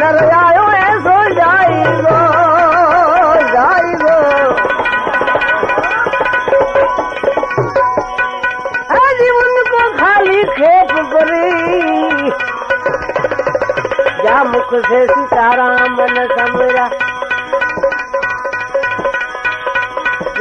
نه لڳايو خالي کي مک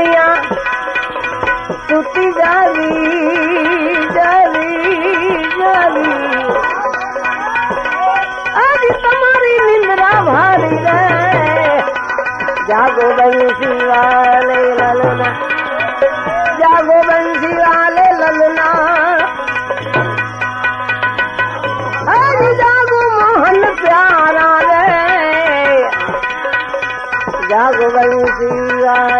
लिया। टूटी जारी जारी जारी आज तुम्हारी निंद्रा भारी जागो बंसी वाले ललना। जागो बंसी वाले ललना। आज जागो मोहन प्यारा रे जागो बंसी वाले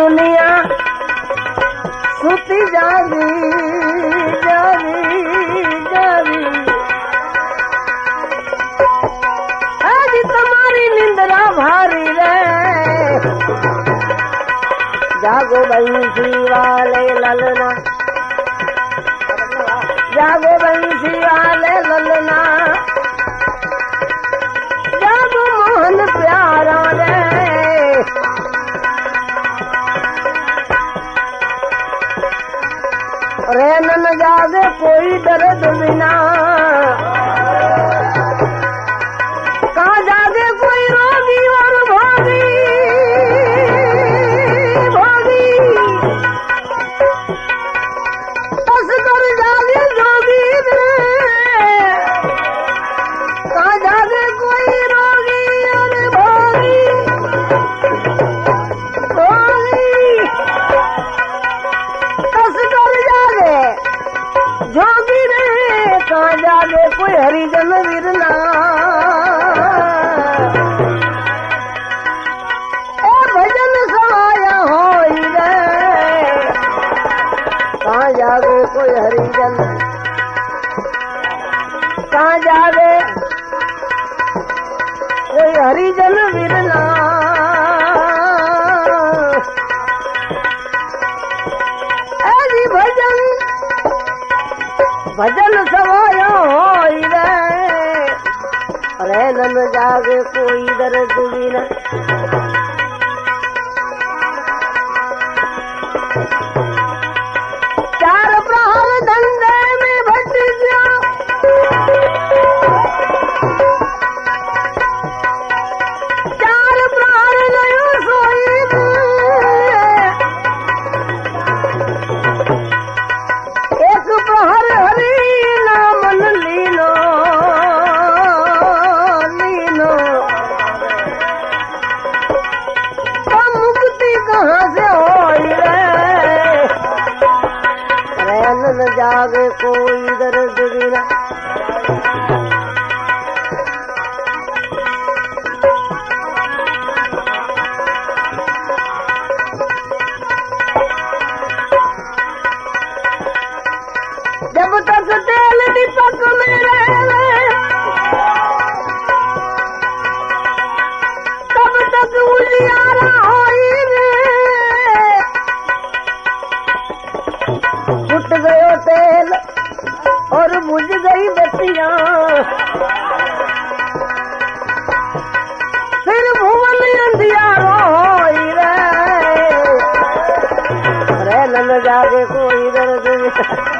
दुनिया सुती जागी आज तुम्हारी निंद्रा भारी रे जागो बंसी वाले ललना। जागो बंसी वाले ललना। लगा दे कोई दर्द बिना। 阿姨站在中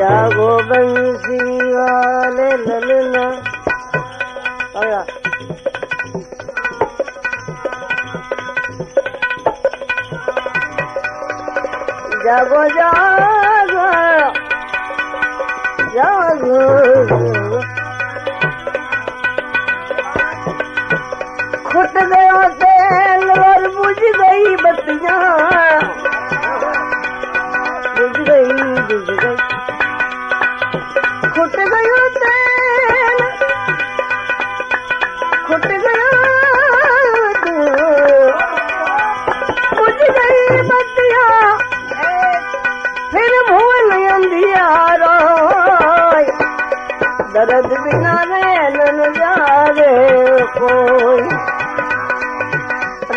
जागो बंसी वाले ललना आया जागो जागो जागो पुझ वई बतियल पुछ बति फेर बोन नार दर बिना मैन यारे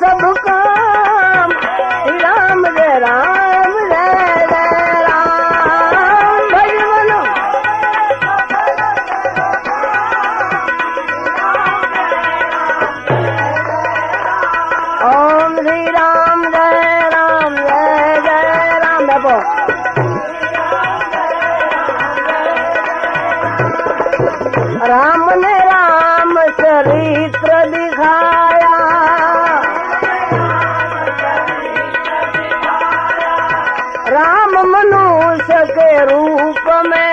सब काम रूप में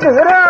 dizer